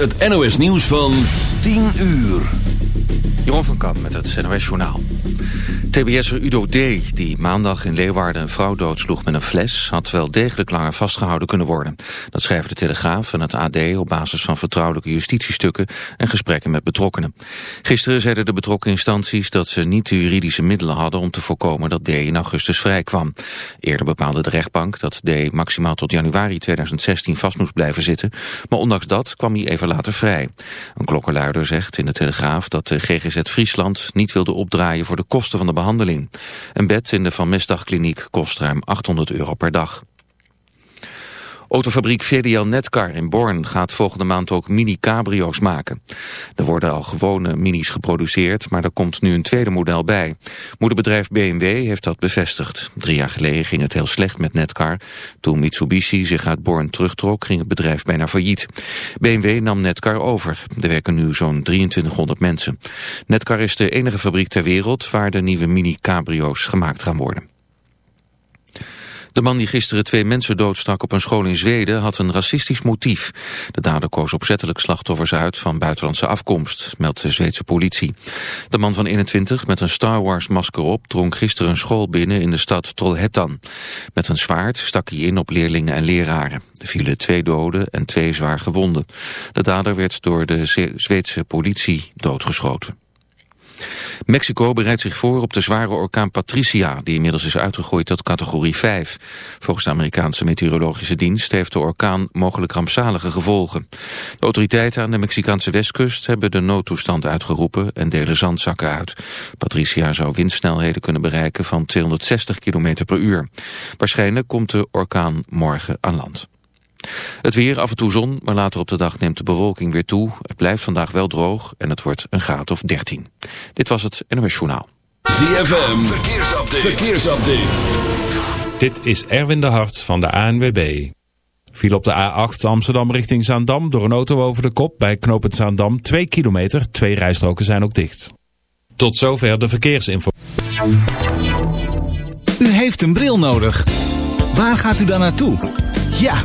het NOS nieuws van 10 uur. Jeroen van Kamp met het NOS Journaal. TBS'er Udo D., die maandag in Leeuwarden een vrouw doodsloeg met een fles... had wel degelijk langer vastgehouden kunnen worden. Dat schrijven de Telegraaf en het AD op basis van vertrouwelijke justitiestukken... en gesprekken met betrokkenen. Gisteren zeiden de betrokken instanties dat ze niet de juridische middelen hadden... om te voorkomen dat D. in augustus vrijkwam. Eerder bepaalde de rechtbank dat D. maximaal tot januari 2016 vast moest blijven zitten... maar ondanks dat kwam hij even later vrij. Een klokkenluider zegt in de Telegraaf dat de GGZ Friesland... niet wilde opdraaien voor de kosten van de behandeling. Een bed in de Van Mestdagkliniek kost ruim 800 euro per dag. Autofabriek VDL Netcar in Born gaat volgende maand ook mini-cabrio's maken. Er worden al gewone minis geproduceerd, maar er komt nu een tweede model bij. Moederbedrijf BMW heeft dat bevestigd. Drie jaar geleden ging het heel slecht met Netcar. Toen Mitsubishi zich uit Born terugtrok, ging het bedrijf bijna failliet. BMW nam Netcar over. Er werken nu zo'n 2300 mensen. Netcar is de enige fabriek ter wereld waar de nieuwe mini-cabrio's gemaakt gaan worden. De man die gisteren twee mensen doodstak op een school in Zweden had een racistisch motief. De dader koos opzettelijk slachtoffers uit van buitenlandse afkomst, meldt de Zweedse politie. De man van 21 met een Star Wars masker op drong gisteren een school binnen in de stad Trollhättan. Met een zwaard stak hij in op leerlingen en leraren. Er vielen twee doden en twee zwaar gewonden. De dader werd door de Zweedse politie doodgeschoten. Mexico bereidt zich voor op de zware orkaan Patricia, die inmiddels is uitgegroeid tot categorie 5. Volgens de Amerikaanse meteorologische dienst heeft de orkaan mogelijk rampzalige gevolgen. De autoriteiten aan de Mexicaanse westkust hebben de noodtoestand uitgeroepen en delen zandzakken uit. Patricia zou windsnelheden kunnen bereiken van 260 km per uur. Waarschijnlijk komt de orkaan morgen aan land. Het weer, af en toe zon, maar later op de dag neemt de bewolking weer toe. Het blijft vandaag wel droog en het wordt een graad of 13. Dit was het NOS Journaal. ZFM, verkeersupdate. verkeersupdate. Dit is Erwin de Hart van de ANWB. Viel op de A8 Amsterdam richting Zaandam door een auto over de kop bij knooppunt Zaandam 2 kilometer. Twee rijstroken zijn ook dicht. Tot zover de verkeersinformatie. U heeft een bril nodig. Waar gaat u dan naartoe? Ja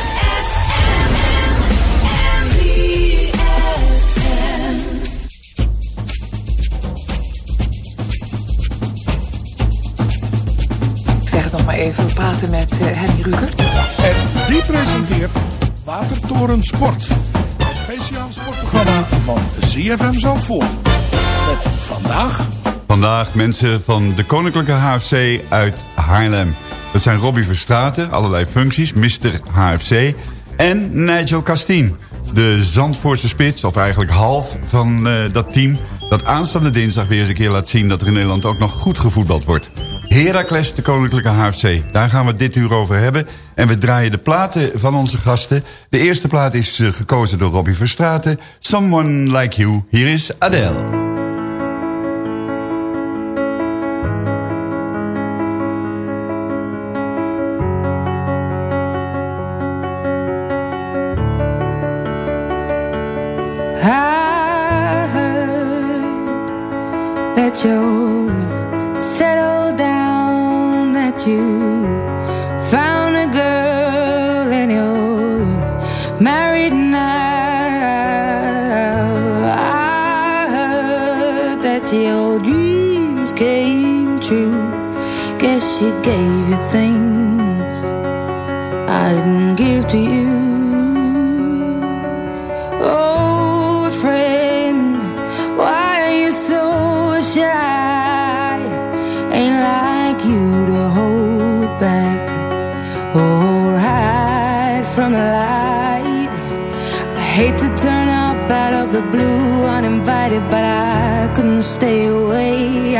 Even praten met uh, Henny Ruger. En die presenteert Watertoren Sport. Het speciaal sportprogramma van ZFM Zandvoort. Met vandaag... Vandaag mensen van de Koninklijke HFC uit Haarlem. Dat zijn Robbie Verstraten, allerlei functies, Mr. HFC... en Nigel Castien, de Zandvoortse spits, of eigenlijk half van uh, dat team... dat aanstaande dinsdag weer eens een keer laat zien dat er in Nederland ook nog goed gevoetbald wordt. Heracles, de Koninklijke HFC. Daar gaan we dit uur over hebben. En we draaien de platen van onze gasten. De eerste plaat is uh, gekozen door Robbie Verstraten. Someone Like You. Hier is Adele.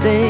stay.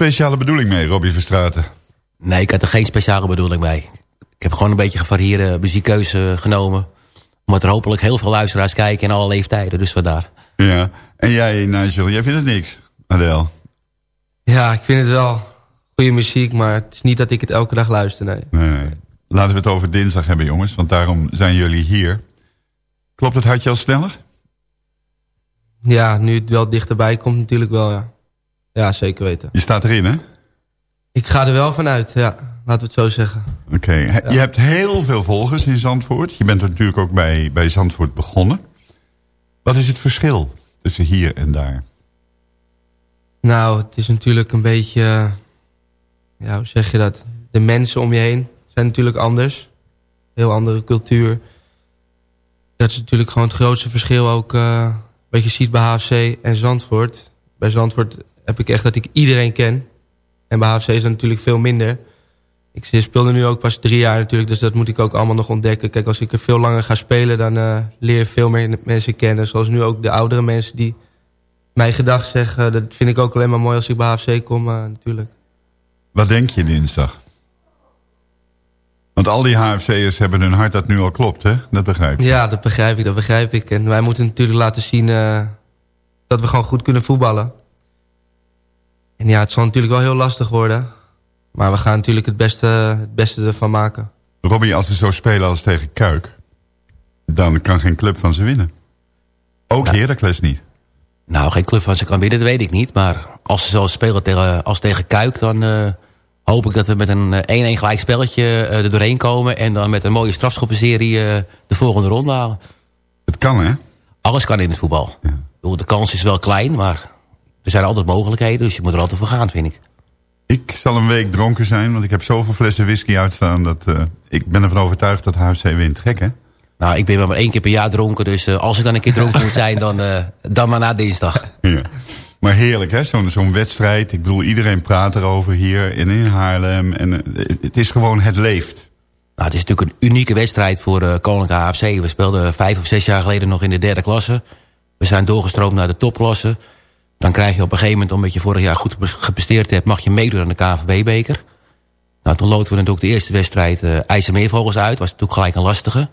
Speciale bedoeling mee, Robbie Verstraten? Nee, ik had er geen speciale bedoeling mee. Ik heb gewoon een beetje gevarieerde muziekkeuze genomen. Omdat er hopelijk heel veel luisteraars kijken in alle leeftijden. Dus vandaar. Ja. En jij, Nigel, jij vindt het niks, Adele? Ja, ik vind het wel goede muziek, maar het is niet dat ik het elke dag luister, nee. Nee. Laten we het over dinsdag hebben, jongens, want daarom zijn jullie hier. Klopt het hartje al sneller? Ja, nu het wel dichterbij komt natuurlijk wel, ja. Ja, zeker weten. Je staat erin, hè? Ik ga er wel vanuit, ja. Laten we het zo zeggen. Oké. Je hebt heel veel volgers in Zandvoort. Je bent natuurlijk ook bij, bij Zandvoort begonnen. Wat is het verschil tussen hier en daar? Nou, het is natuurlijk een beetje... eh, Ja, hoe zeg je dat? De mensen om je heen zijn natuurlijk anders. Heel andere cultuur. Dat is natuurlijk gewoon het grootste verschil ook... eh, wat je ziet bij HFC en Zandvoort. Bij Zandvoort heb ik echt dat ik iedereen ken. En bij HFC is dat natuurlijk veel minder. Ik speelde nu ook pas drie jaar natuurlijk, dus dat moet ik ook allemaal nog ontdekken. Kijk, als ik er veel langer ga spelen, dan uh, leer je veel meer mensen kennen. Zoals nu ook de oudere mensen die mijn gedag zeggen. Dat vind ik ook alleen maar mooi als ik bij HFC kom, uh, natuurlijk. Wat denk je dinsdag? Want al die HFC'ers hebben hun hart dat nu al klopt, hè? Dat begrijp ik. Ja, dat begrijp ik, dat begrijp ik. En wij moeten natuurlijk laten zien uh, dat we gewoon goed kunnen voetballen. En ja, het zal natuurlijk wel heel lastig worden. Maar we gaan natuurlijk het beste, het beste ervan maken. Robbie, als ze zo spelen als tegen Kuik... dan kan geen club van ze winnen. Ook ja. Heracles niet. Nou, geen club van ze kan winnen, dat weet ik niet. Maar als ze zo spelen tegen, als tegen Kuik... dan uh, hoop ik dat we met een 1-1 gelijk spelletje uh, er doorheen komen... en dan met een mooie strafschoppenserie uh, de volgende ronde halen. Het kan, hè? Alles kan in het voetbal. Ja. De kans is wel klein, maar er zijn altijd mogelijkheden. Dus je moet er altijd voor gaan, vind ik. Ik zal een week dronken zijn, want ik heb zoveel flessen whisky uitstaan... dat uh, ik ben ervan overtuigd dat HFC wint. Gek, hè? Nou, ik ben maar één keer per jaar dronken. Dus uh, als ik dan een keer dronken moet zijn, dan, uh, dan maar na dinsdag. Ja. Maar heerlijk, hè? Zo'n zo'n wedstrijd. Ik bedoel, iedereen praat erover hier en in Haarlem. En het is gewoon, het leeft. Nou, het is natuurlijk een unieke wedstrijd voor Koninklijke AFC. We speelden vijf of zes jaar geleden nog in de derde klasse. We zijn doorgestroomd naar de topklasse. Dan krijg je op een gegeven moment, omdat je vorig jaar goed gepresteerd hebt... mag je meedoen aan de KVB-beker. Nou, toen loten we natuurlijk de eerste wedstrijd uh, IJsselmeervogels uit. was natuurlijk gelijk een lastige.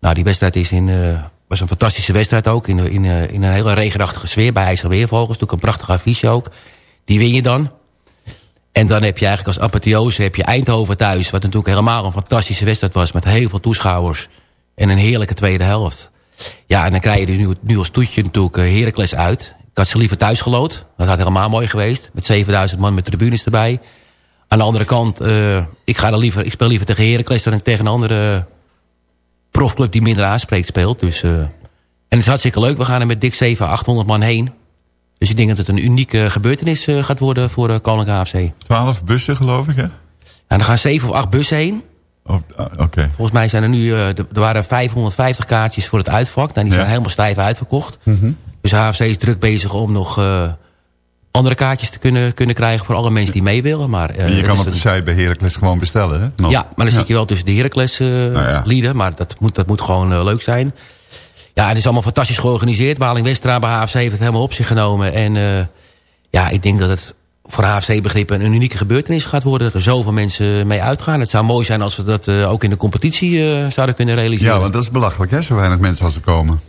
Nou, die wedstrijd is in, uh, was een fantastische wedstrijd ook. In, in, uh, in een hele regenachtige sfeer bij IJsselmeervogels. Natuurlijk een prachtig affiche ook. Die win je dan. En dan heb je eigenlijk als apotheose heb je Eindhoven thuis. Wat natuurlijk helemaal een fantastische wedstrijd was. Met heel veel toeschouwers. En een heerlijke tweede helft. Ja, en dan krijg je nu, nu als toetje natuurlijk Heracles uit. Ik had ze liever thuis gelood. Dat had helemaal mooi geweest. Met 7000 man met tribunes erbij. Aan de andere kant, uh, ik, ga er liever, ik speel liever tegen Heracles dan tegen een andere profclub die minder aanspreekt speelt. Dus, uh, en het is hartstikke leuk. We gaan er met dik 700, 800 man heen. Dus ik denk dat het een unieke gebeurtenis uh, gaat worden voor uh, Koninklijke AFC. 12 bussen geloof ik hè? En er gaan 7 of 8 bussen heen. Oh, okay. Volgens mij zijn er nu, er waren 550 kaartjes voor het uitvak. Nou, die zijn ja. helemaal stijf uitverkocht. Mm -hmm. Dus HFC is druk bezig om nog uh, andere kaartjes te kunnen, kunnen krijgen... voor alle mensen die mee willen. Maar, uh, je kan op de site bij Heracles gewoon bestellen, hè? Nog. Ja, maar dan ja. zit je wel tussen de Heracles uh, nou ja. Maar dat moet, dat moet gewoon leuk zijn. Ja, het is allemaal fantastisch georganiseerd. Waling Westra bij HFC heeft het helemaal op zich genomen. En ja, ik denk dat het voor HFC-begrippen een unieke gebeurtenis gaat worden. Dat er zoveel mensen mee uitgaan. Het zou mooi zijn als we dat ook in de competitie zouden kunnen realiseren. Ja, want dat is belachelijk, hè? Zo weinig mensen als er komen.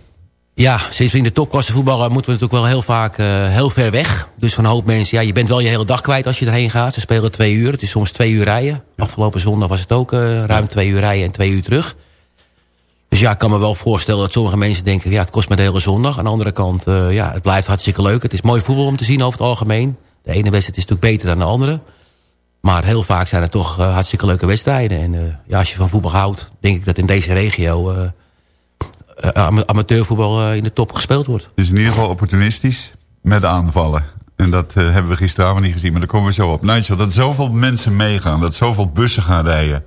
Ja, sinds we in de topklasse voetballen moeten we natuurlijk wel heel vaak uh, heel ver weg. Dus van een hoop mensen, ja, je bent wel je hele dag kwijt als je erheen gaat. Ze spelen twee uur, het is soms twee uur rijden. Afgelopen zondag was het ook uh, ruim twee uur rijden en twee uur terug. Dus ja, ik kan me wel voorstellen dat sommige mensen denken... ja, het kost me de hele zondag. Aan de andere kant, uh, ja, het blijft hartstikke leuk. Het is mooi voetbal om te zien over het algemeen. De ene wedstrijd is natuurlijk beter dan de andere. Maar heel vaak zijn het toch hartstikke leuke wedstrijden. En ja, als je van voetbal houdt, denk ik dat in deze regio amateurvoetbal uh, in de top gespeeld wordt. Het is in ieder geval opportunistisch met aanvallen. En dat uh, hebben we gisteravond niet gezien, maar daar komen we zo op. Nigel, dat zoveel mensen meegaan, dat zoveel bussen gaan rijden...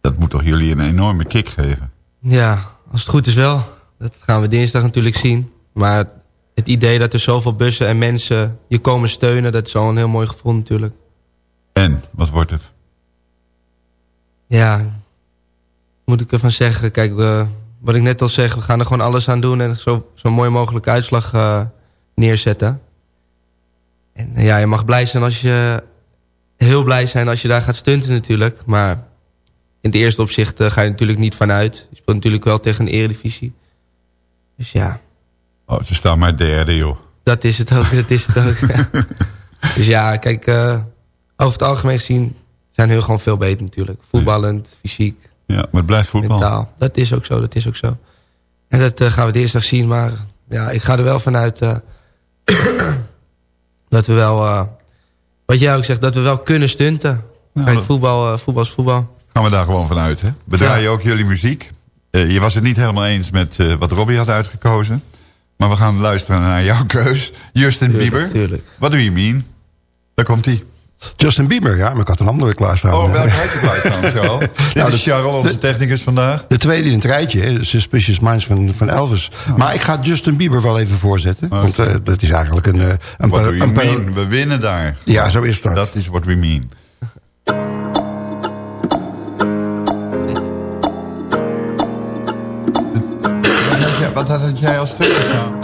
dat moet toch jullie een enorme kick geven? Ja, als het goed is wel. Dat gaan we dinsdag natuurlijk zien. Maar het idee dat er zoveel bussen en mensen je komen steunen... dat is al een heel mooi gevoel natuurlijk. En, wat wordt het? Ja, moet ik ervan zeggen. Kijk, we, wat ik net al zeg, we gaan er gewoon alles aan doen... en zo, zo mooi mogelijke uitslag uh, neerzetten. En uh, ja, je mag blij zijn als je... heel blij zijn als je daar gaat stunten natuurlijk. Maar in het eerste opzicht uh, ga je natuurlijk niet vanuit. Je speelt natuurlijk wel tegen een eredivisie. Dus ja. Oh, ze staan maar derde, joh. Dat is het ook, dat is het ook. dus ja, kijk, over het algemeen gezien... zijn hun gewoon veel beter natuurlijk. Voetballend, fysiek, ja, maar het blijft voetbal. Mentaal. Dat is ook zo, dat is ook zo. En dat uh, gaan we dinsdag zien, maar ja, ik ga er wel vanuit uh, dat we wel, uh, wat jij ook zegt, dat we wel kunnen stunten. Nou, Kijk, voetbal, voetbal is voetbal. Gaan we daar gewoon vanuit, hè? Bedraai je ook jullie muziek? je was het niet helemaal eens met wat Robbie had uitgekozen. Maar we gaan luisteren naar jouw keus. Justin tuurlijk, Bieber. Tuurlijk. What do you mean? Daar komt hij. Justin Bieber, ja, maar ik had een andere klaarstaan. Oh, welke rijtje je klaarstaan, zo? Dit dus nou, is Charles, onze de, technicus vandaag. De tweede in het rijtje, Suspicious Minds van, van Elvis. Oh. Maar ik ga Justin Bieber wel even voorzetten. Oh. Want eh, dat is eigenlijk een... Eh, een, een, een? We winnen daar. Ja, zo is dat. Dat is what we mean. wat had jij als tweede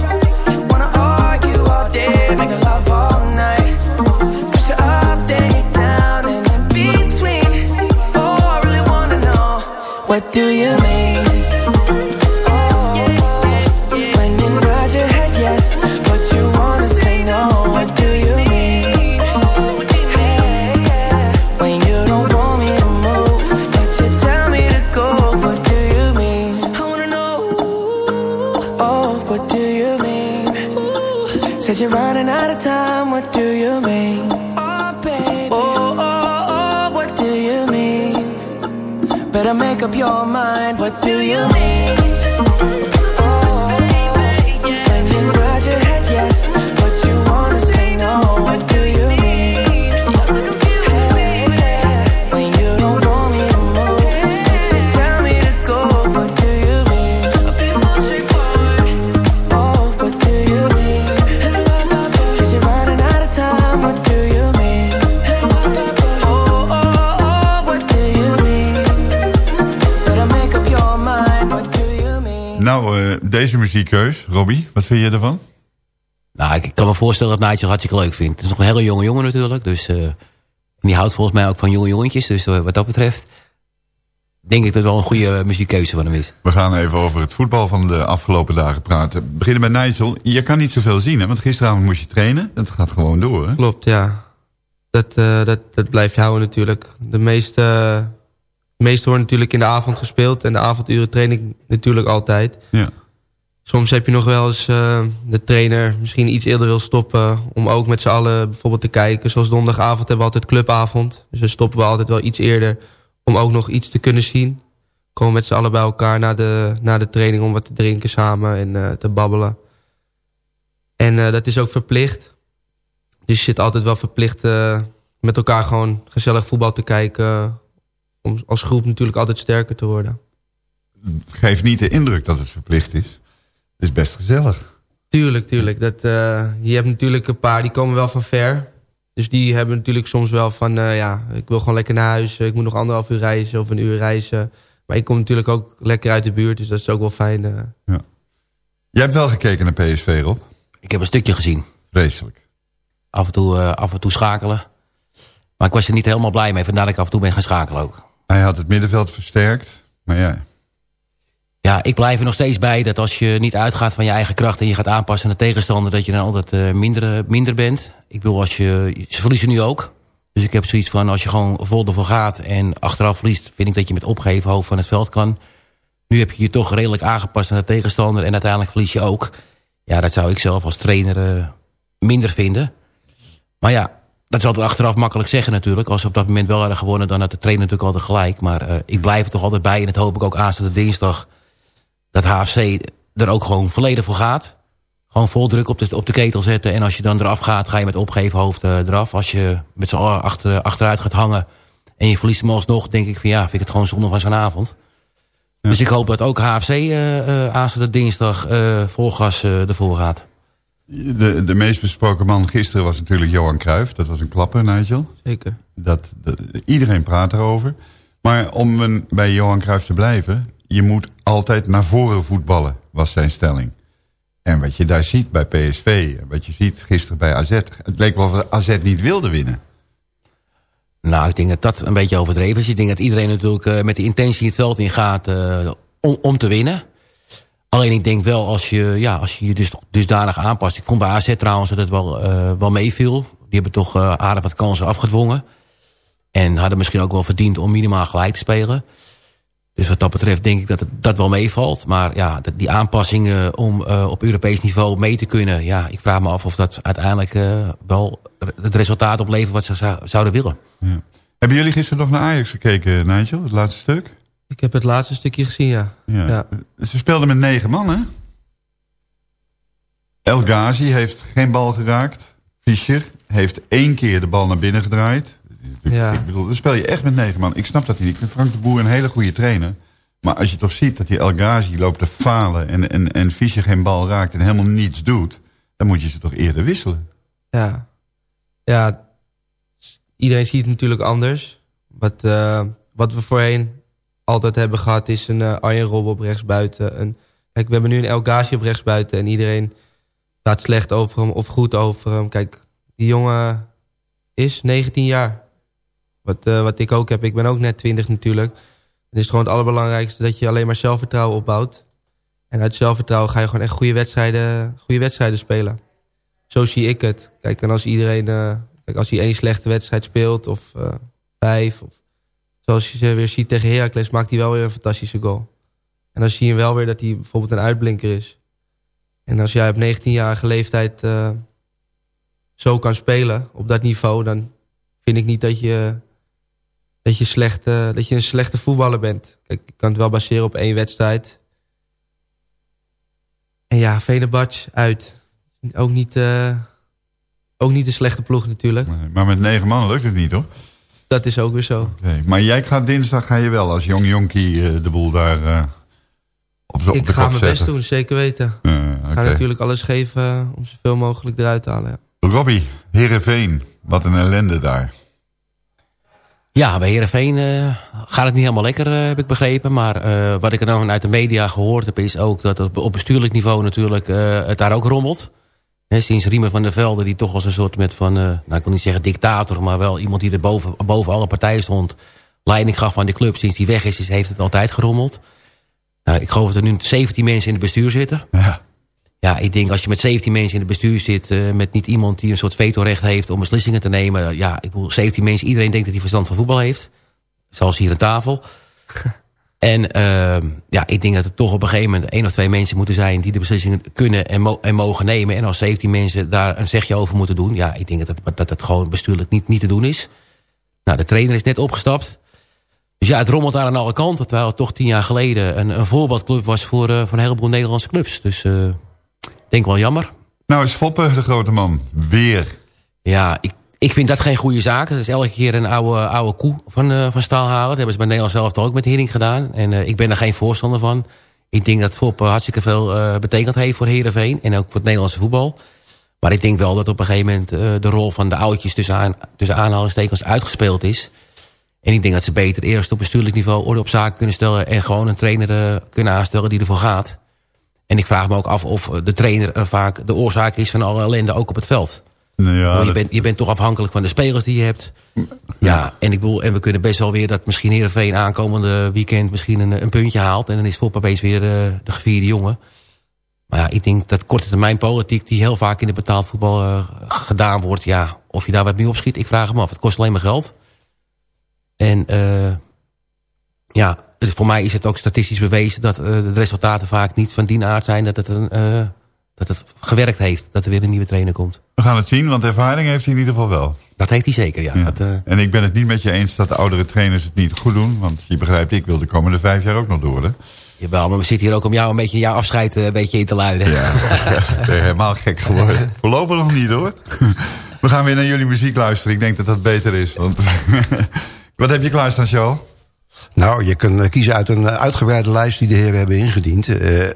Love all night. You're up, then you're down, and in between. Oh, I really wanna know what do you mean? Do you mean? Deze muziekkeus, Robbie, wat vind je ervan? Nou, ik kan me voorstellen dat Nigel hartstikke leuk vindt. Het is nog een hele jonge jongen natuurlijk. Dus, eh, die houdt volgens mij ook van jonge jongetjes. Dus eh, wat dat betreft denk ik dat het wel een goede muziekkeuze van hem is. We gaan even over het voetbal van de afgelopen dagen praten. We beginnen met Nigel. Je kan niet zoveel zien, hè? want gisteravond moest je trainen. Dat gaat gewoon door, hè? Klopt, ja. Dat, eh, dat, dat blijf je houden natuurlijk. De meeste, de meeste wordt natuurlijk in de avond gespeeld. En de avonduren train ik natuurlijk altijd. Ja. Soms heb je nog wel eens eh, de trainer misschien iets eerder wil stoppen... om ook met z'n allen bijvoorbeeld te kijken. Zoals donderdagavond hebben we altijd clubavond. Dus dan stoppen we altijd wel iets eerder... om ook nog iets te kunnen zien. Komen met z'n allen bij elkaar na de, na de training... om wat te drinken samen en eh, te babbelen. En eh, dat is ook verplicht. Dus je zit altijd wel verplicht met elkaar gewoon gezellig voetbal te kijken. Om als groep natuurlijk altijd sterker te worden. Geef niet de indruk dat het verplicht is. Het is best gezellig. Tuurlijk, tuurlijk. Dat, uh, je hebt natuurlijk een paar, die komen wel van ver. Dus die hebben natuurlijk soms wel van, uh, ja, ik wil gewoon lekker naar huis. Ik moet nog anderhalf uur reizen of een uur reizen. Maar ik kom natuurlijk ook lekker uit de buurt, dus dat is ook wel fijn. Uh. Ja. Jij hebt wel gekeken naar PSV, Rob? Ik heb een stukje gezien. Vreselijk. Af en toe, uh, af en toe schakelen. Maar ik was er niet helemaal blij mee, vandaar dat ik af en toe ben gaan schakelen ook. Hij had het middenveld versterkt, maar ja... Ja, ik blijf er nog steeds bij dat als je niet uitgaat van je eigen kracht... en je gaat aanpassen aan de tegenstander... dat je dan altijd uh, minder, minder bent. Ik bedoel, als je, ze verliezen nu ook. Dus ik heb zoiets van, als je gewoon vol ervoor gaat... en achteraf verliest, vind ik dat je met opgeheven hoofd van het veld kan. Nu heb je je toch redelijk aangepast aan de tegenstander... en uiteindelijk verlies je ook. Ja, dat zou ik zelf als trainer minder vinden. Maar ja, dat is altijd achteraf makkelijk zeggen natuurlijk. Als ze op dat moment wel hadden gewonnen, dan had de trainer natuurlijk altijd gelijk. Maar ik blijf er toch altijd bij. En dat hoop ik ook aanstaande dinsdag. Dat HFC er ook gewoon volledig voor gaat. Gewoon vol druk op de, op de ketel zetten. En als je dan eraf gaat, ga je met opgeven hoofd uh, eraf. Als je met z'n allen achter, achteruit gaat hangen. En je verliest hem alsnog, denk ik van ja, vind ik het gewoon zonde van zijn avond. Ja. Dus ik hoop dat ook HFC uh, aanstaande dinsdag vol gas ervoor gaat. De, de meest besproken man gisteren was natuurlijk Johan Cruijff. Dat was een klapper, Nigel. Zeker. Dat, dat, iedereen praat erover. Maar om bij Johan Cruijff te blijven... je moet altijd naar voren voetballen, was zijn stelling. En wat je daar ziet bij PSV, wat je ziet gisteren bij AZ... het leek wel of AZ niet wilde winnen. Nou, ik denk dat dat een beetje overdreven is. Ik denk dat iedereen natuurlijk uh, met de intentie het veld in gaat uh, om, te winnen. Alleen ik denk wel, als je ja, als je, je dus dusdanig aanpast... Ik vond bij AZ trouwens dat het wel, uh, wel meeviel. Die hebben toch aardig wat kansen afgedwongen. En hadden misschien ook wel verdiend om minimaal gelijk te spelen. Dus wat dat betreft denk ik dat het, dat wel meevalt. Maar ja, die aanpassingen om uh, op Europees niveau mee te kunnen... ja, ik vraag me af of dat uiteindelijk wel het resultaat oplevert wat ze zouden willen. Ja. Hebben jullie gisteren nog naar Ajax gekeken, Nigel? Het laatste stuk? Ik heb het laatste stukje gezien, ja. ja. ja. Ze speelden met negen man, hè? El Ghazi heeft geen bal geraakt. Fischer heeft één keer de bal naar binnen gedraaid. Ja. Ik bedoel, dan speel je echt met negen man. Ik snap dat niet. Ik vind Frank de Boer een hele goede trainer. Maar als je toch ziet dat die El Ghazi loopt te falen... en, en, en Fischer geen bal raakt en helemaal niets doet... dan moet je ze toch eerder wisselen. Ja, ja iedereen ziet het natuurlijk anders. Wat, uh, wat we voorheen altijd hebben gehad is een uh, Arjen Rob op rechtsbuiten. Een, kijk, we hebben nu een El Ghazi op rechtsbuiten. En iedereen staat slecht over hem of goed over hem. Kijk, die jongen is 19 jaar. Wat, uh, wat ik ook heb. Ik ben ook net 20 natuurlijk. Het is gewoon het allerbelangrijkste dat je alleen maar zelfvertrouwen opbouwt. En uit zelfvertrouwen ga je gewoon echt goede wedstrijden, goede wedstrijden spelen. Zo zie ik het. Kijk, en als iedereen... Uh, kijk, als hij één slechte wedstrijd speelt of uh, vijf... Of, zoals je ze weer ziet tegen Heracles, maakt hij wel weer een fantastische goal. En dan zie je wel weer dat hij bijvoorbeeld een uitblinker is. En als jij op 19-jarige leeftijd zo kan spelen op dat niveau... dan vind ik niet dat je, dat je, slecht, dat je een slechte voetballer bent. Kijk, ik kan het wel baseren op één wedstrijd. En ja, Venebatch uit. Ook niet, uh, ook niet een slechte ploeg natuurlijk. Nee, maar met negen man lukt het niet, hoor. Dat is ook weer zo. Okay. Maar jij gaat dinsdag ga je wel als jong jonkie uh, de boel daar uh, op, op Ik de ga mijn best doen, zeker weten. Uh, okay. Ik ga natuurlijk alles geven om zoveel mogelijk eruit te halen. Ja. Robbie, Heerenveen, wat een ellende daar. Ja, bij Heerenveen uh, gaat het niet helemaal lekker, uh, heb ik begrepen. Maar uh, wat ik er nou vanuit de media gehoord heb... is ook dat het op bestuurlijk niveau natuurlijk het daar ook rommelt. Sinds Riemer van der Velde, die toch als een soort met van... nou, ik wil niet zeggen dictator, maar wel iemand die er boven, boven alle partijen stond... leiding gaf van die club. Sinds die weg is, is heeft het altijd gerommeld. Nou, ik geloof dat er nu 17 mensen in het bestuur zitten. Ja. Ja, ik denk als je met 17 mensen in het bestuur zit... Uh, met niet iemand die een soort vetorecht heeft om beslissingen te nemen... ja, ik bedoel, 17 mensen, iedereen denkt dat hij verstand van voetbal heeft. Zoals hier aan tafel. en uh, ja, ik denk dat er toch op een gegeven moment... één of twee mensen moeten zijn die de beslissingen kunnen en, mo en mogen nemen. En als 17 mensen daar een zegje over moeten doen... ja, ik denk dat dat, gewoon bestuurlijk niet, niet te doen is. Nou, de trainer is net opgestapt... Dus ja, het rommelt daar aan alle kanten. Terwijl het toch tien jaar geleden een, een voorbeeldclub was voor, uh, voor een heleboel Nederlandse clubs. Dus ik denk wel jammer. Nou is Foppe de grote man. Weer. Ja, ik, ik vind dat geen goede zaak. Dat is elke keer een oude, oude koe van, uh, van staal halen. Dat hebben ze bij Nederland zelf ook met Hering gedaan. En uh, ik ben er geen voorstander van. Ik denk dat Foppe hartstikke veel uh, betekend heeft voor Heerenveen. En ook voor het Nederlandse voetbal. Maar ik denk wel dat op een gegeven moment de rol van de oudjes tussen, aan, tussen aanhalingstekens uitgespeeld is. En ik denk dat ze beter eerst op bestuurlijk niveau orde op zaken kunnen stellen... en gewoon een trainer kunnen aanstellen die ervoor gaat. En ik vraag me ook af of de trainer uh, vaak de oorzaak is van alle ellende ook op het veld. Nou ja, je, bent, je bent toch afhankelijk van de spelers die je hebt. Ja, ja en, ik bedoel, en we kunnen best wel weer dat misschien Heerenveen aankomende weekend... misschien een, een puntje haalt en dan is Fop opeens weer uh, de gevierde jongen. Maar ja, ik denk dat korte termijn politiek... die heel vaak in de betaald voetbal gedaan wordt... ja, of je daar wat mee opschiet, ik vraag me af. Het kost alleen maar geld... En uh, ja, voor mij is het ook statistisch bewezen... dat de resultaten vaak niet van die aard zijn... dat het, een, dat het gewerkt heeft, dat er weer een nieuwe trainer komt. We gaan het zien, want ervaring heeft hij in ieder geval wel. Dat heeft hij zeker, ja. Dat, En ik ben het niet met je eens dat de oudere trainers het niet goed doen. Want je begrijpt, ik wil de komende vijf jaar ook nog door. Hè? Jawel, maar we zitten hier ook om jou een beetje jouw afscheid een beetje in te luiden. Ja, ik ben helemaal gek geworden. Voorlopig nog niet hoor. We gaan weer naar jullie muziek luisteren. Ik denk dat dat beter is. Want Wat heb je klaarstaan, Charles? Nou, je kunt kiezen uit een uitgebreide lijst die de heren hebben ingediend. Uh, uh,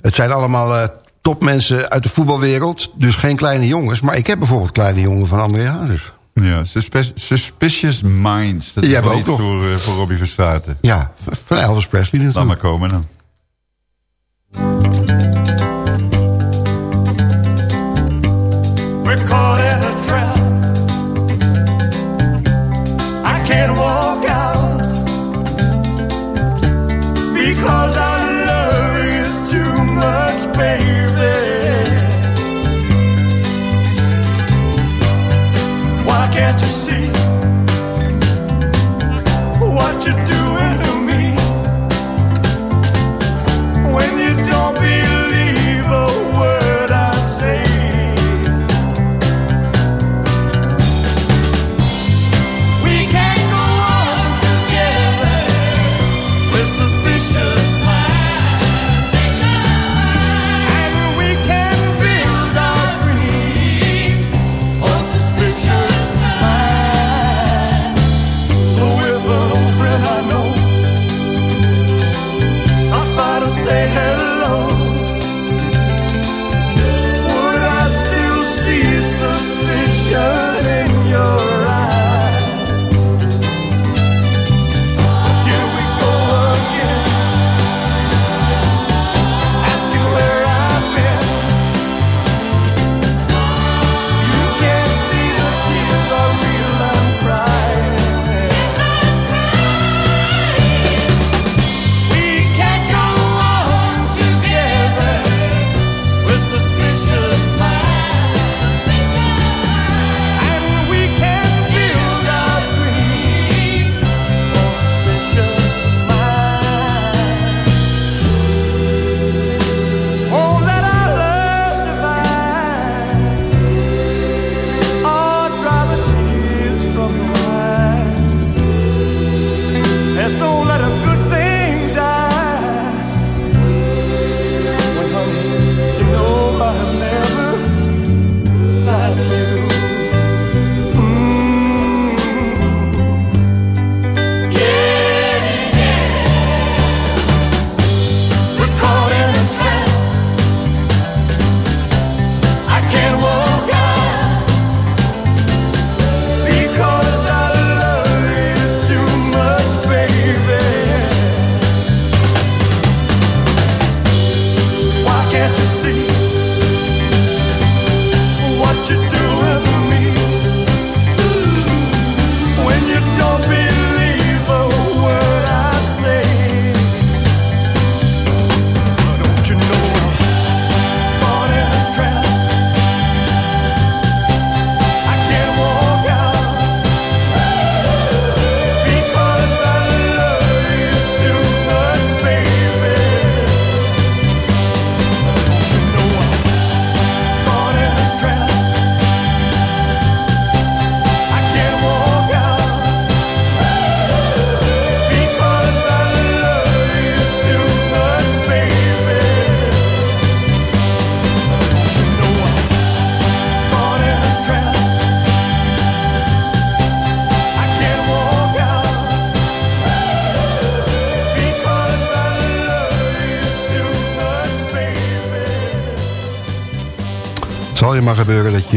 het zijn allemaal uh, topmensen uit de voetbalwereld. Dus geen kleine jongens. Maar ik heb bijvoorbeeld kleine jongen van André Hazes. Ja, Suspicious Minds. Dat is ook nog. Voor, voor Robbie Verstraeten. Ja, van Elvis Presley natuurlijk. Laat maar komen dan. We're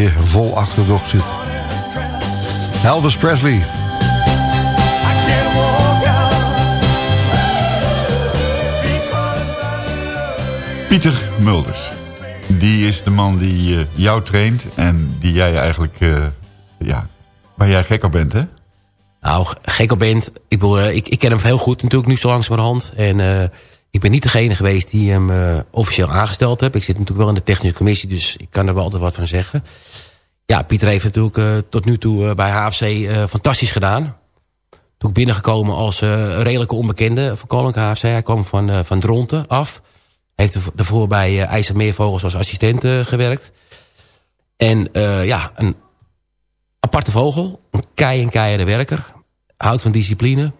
vol achterdocht zit. Elvis Presley. Pieter Mulders. Die is de man die eh, jou traint en die jij eigenlijk, eh, ja, waar jij gek op bent, hè? Nou, gek op bent. Ik, bedoel, eh, ik, ik ken hem heel goed natuurlijk nu zo langzamerhand. En eh, ik ben niet degene geweest die hem eh, officieel aangesteld heb. Ik zit natuurlijk wel in de technische commissie, dus ik kan er wel altijd wat van zeggen. Ja, Pieter heeft natuurlijk eh, tot nu toe eh, bij HFC fantastisch gedaan. Toen binnengekomen als uh, redelijke onbekende voor Koninklijke HFC. Hij kwam van, uh, van Dronten af. Heeft daarvoor bij uh, IJsselmeervogels als assistent gewerkt. En ja, een aparte vogel. Een kei en keiharde werker. Houdt van discipline.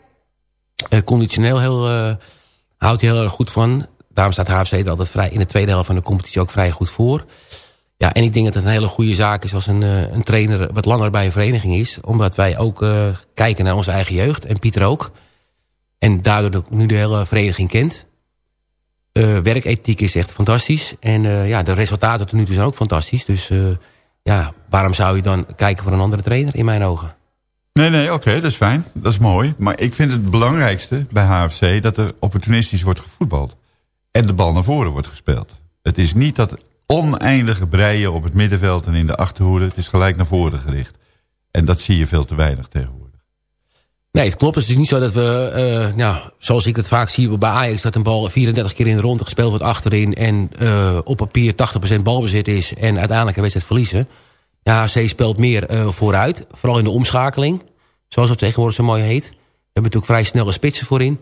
conditioneel heel, houdt hij heel erg goed van. Daarom staat HFC er altijd vrij, in de tweede helft van de competitie ook vrij goed voor. Ja, en ik denk dat het een hele goede zaak is als een, uh, een trainer wat langer bij een vereniging is. Omdat wij ook uh, kijken naar onze eigen jeugd. En Pieter ook. En daardoor nu de hele vereniging kent. Uh, werkethiek is echt fantastisch. En ja, de resultaten tot nu toe zijn ook fantastisch. Dus ja, waarom zou je dan kijken voor een andere trainer in mijn ogen? Nee, nee, oké, dat is fijn. Dat is mooi. Maar ik vind het belangrijkste bij HFC dat er opportunistisch wordt gevoetbald. En de bal naar voren wordt gespeeld. Het is niet dat oneindige breien op het middenveld en in de achterhoede. Het is gelijk naar voren gericht. En dat zie je veel te weinig tegenwoordig. Nee, het klopt. Het is niet zo dat we, nou, zoals ik het vaak zie bij Ajax... dat een bal 34 keer in de ronde gespeeld wordt achterin... en uh, op papier 80% balbezit is en uiteindelijk een wedstrijd verliezen. Ja, C speelt meer uh, vooruit, vooral in de omschakeling. Zoals het tegenwoordig zo mooi heet. We hebben natuurlijk vrij snelle spitsen voorin.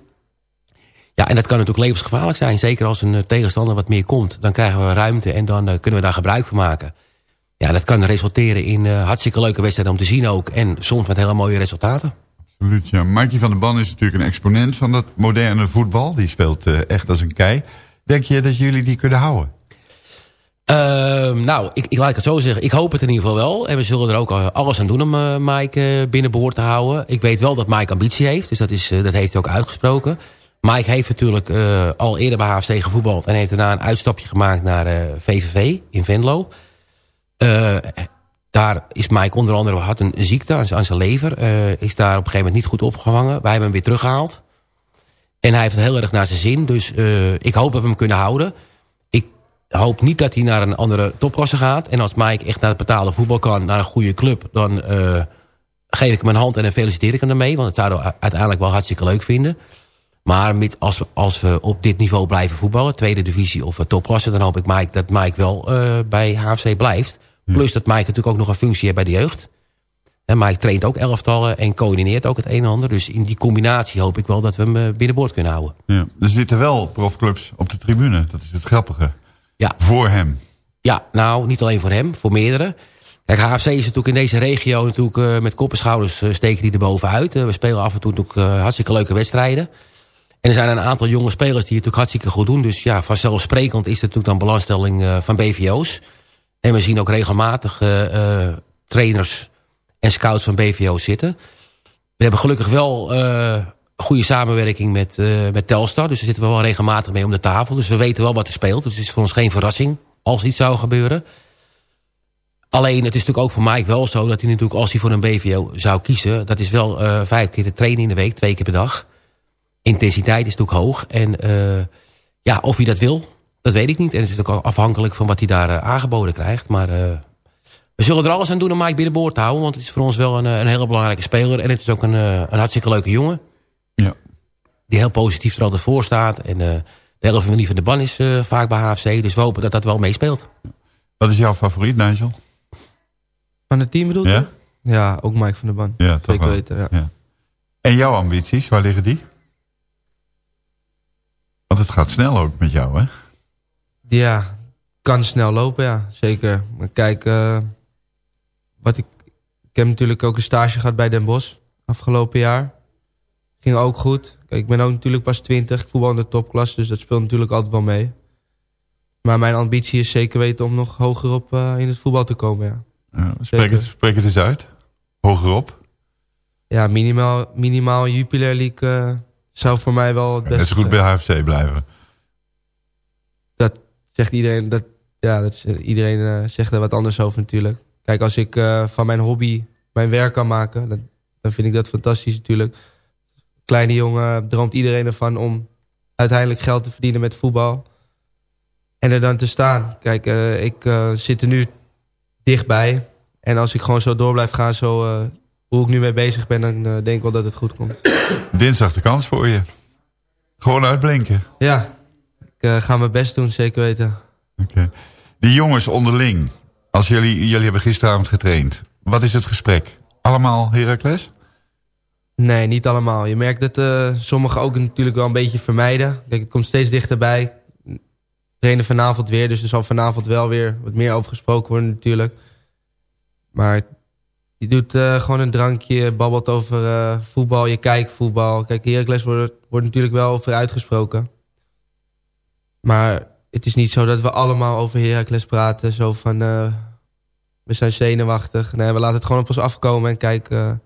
Ja, en dat kan natuurlijk levensgevaarlijk zijn. Zeker als een tegenstander wat meer komt. Dan krijgen we ruimte en dan kunnen we daar gebruik van maken. Ja, dat kan resulteren in hartstikke leuke wedstrijden om te zien ook. En soms met hele mooie resultaten. Absoluut, ja. Mikey van der Ban is natuurlijk een exponent van dat moderne voetbal. Die speelt echt als een kei. Denk je dat jullie die kunnen houden? Uh, nou, ik, ik laat het zo zeggen. Ik hoop het in ieder geval wel. En we zullen er ook alles aan doen om uh, Mike binnenboord te houden. Ik weet wel dat Mike ambitie heeft. Dus dat, is, dat heeft hij ook uitgesproken. Mike heeft natuurlijk al eerder bij HFC gevoetbald. En heeft daarna een uitstapje gemaakt naar VVV in Venlo. Daar is Mike onder andere had een ziekte aan zijn lever. Is daar op een gegeven moment niet goed opgevangen. Wij hebben hem weer teruggehaald. En hij heeft het heel erg naar zijn zin. Dus ik hoop dat we hem kunnen houden. Ik hoop niet dat hij naar een andere topklasse gaat. En als Mike echt naar het betaalde voetbal kan, naar een goede club... dan uh, geef ik hem een hand en dan feliciteer ik hem ermee. Want het zouden we uiteindelijk wel hartstikke leuk vinden. Maar met, als, we, als we op dit niveau blijven voetballen... tweede divisie of topklasse... dan hoop ik Mike, dat Mike wel bij HFC blijft... Plus dat Mike natuurlijk ook nog een functie heeft bij de jeugd. En Mike traint ook elftallen en coördineert ook het een en ander. Dus in die combinatie hoop ik wel dat we hem eh, binnenboord kunnen houden. Ja, er zitten wel profclubs op de tribune. Dat is het grappige. Ja. Voor hem. Ja, nou niet alleen voor hem, voor meerdere. Kijk, HFC is natuurlijk in deze regio natuurlijk uh, met kop en schouders uh, steken die er bovenuit. Uh, we spelen af en toe natuurlijk hartstikke leuke wedstrijden. En er zijn een aantal jonge spelers die het natuurlijk hartstikke goed doen. Dus ja, vanzelfsprekend is het natuurlijk dan belangstelling van BVO's. En we zien ook regelmatig trainers en scouts van BVO zitten. We hebben gelukkig wel goede samenwerking met, uh, met Telstar. Dus daar zitten we wel regelmatig mee om de tafel. Dus we weten wel wat er speelt. Dus het is voor ons geen verrassing als iets zou gebeuren. Alleen, het is natuurlijk ook voor Mike wel zo... dat hij natuurlijk als hij voor een BVO zou kiezen... dat is wel uh, vijf keer te trainen in de week, twee keer per dag. Intensiteit is natuurlijk hoog. En uh, ja, of hij dat wil, dat weet ik niet. En het is ook afhankelijk van wat hij daar aangeboden krijgt. Maar we zullen er alles aan doen om Mike binnenboord te houden. Want het is voor ons wel een, eh, een hele belangrijke speler. En het is ook een, een hartstikke leuke jongen. Die heel positief er altijd voor staat. En de hele familie van de ban is vaak bij HFC. Dus we hopen dat dat wel meespeelt. Wat is jouw favoriet, Nigel? Van het team bedoelt ja? Ja, ook Mike van der Ban. Ja, toch wel. Weten, ja. ja. En jouw ambities, waar liggen die? Want het gaat snel ook met jou, hè? Ja, kan snel lopen, ja. Zeker. Maar kijk, uh, wat ik, ik heb natuurlijk ook een stage gehad bij Den Bosch afgelopen jaar. Ging ook goed. Kijk, ik ben ook natuurlijk pas 20. Ik voetbal in de topklas, dus dat speelt natuurlijk altijd wel mee. Maar mijn ambitie is zeker weten om nog hoger op uh, in het voetbal te komen, ja. ja spreek, het, spreek het eens uit. Hoger op? Ja, minimaal, minimaal Jupiler League uh, zou voor mij wel het beste... Het is goed bij HFC blijven zegt iedereen dat ja, dat iedereen uh, zegt er wat anders over natuurlijk. Kijk, als ik van mijn hobby mijn werk kan maken, dan, dan vind ik dat fantastisch natuurlijk. Kleine jongen droomt iedereen ervan om uiteindelijk geld te verdienen met voetbal. En er dan te staan. Kijk, uh, ik zit er nu dichtbij. En als ik gewoon zo door blijf gaan, zo, hoe ik nu mee bezig ben, dan denk ik wel dat het goed komt. Dinsdag de kans voor je. Gewoon uitblinken. Ja, ik ga mijn best doen, zeker weten. Oké. Die jongens onderling, als jullie, jullie hebben gisteravond getraind. Wat is het gesprek? Allemaal Heracles? Nee, niet allemaal. Je merkt dat uh, sommigen ook natuurlijk wel een beetje vermijden. Kijk, het komt steeds dichterbij. We trainen vanavond weer, dus er zal vanavond wel weer wat meer over gesproken worden natuurlijk. Maar je doet uh, gewoon een drankje, babbelt over uh, voetbal, je kijkt voetbal. Kijk, Heracles wordt, wordt natuurlijk wel over uitgesproken. Maar het is niet zo dat we allemaal over Heracles praten. Zo van, we zijn zenuwachtig. Nee, we laten het gewoon op ons afkomen en kijken,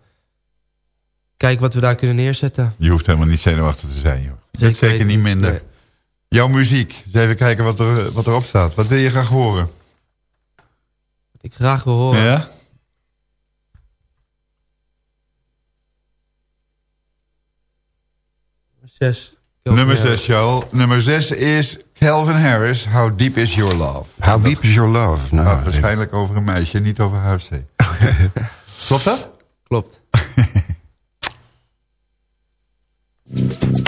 kijken wat we daar kunnen neerzetten. Je hoeft helemaal niet zenuwachtig te zijn, joh. Zeker, zeker niet minder. Nee. Jouw muziek, eens even kijken wat, er, wat erop staat. Wat wil je graag horen? Wat ik graag wil horen? Ja? Zes. Nummer 6, Charles. Nummer 6 is Calvin Harris, How Deep Is Your Love. How Deep Is Your Love? Nou, nou waarschijnlijk over een meisje, niet over HFC. Klopt dat? Klopt. Thank you.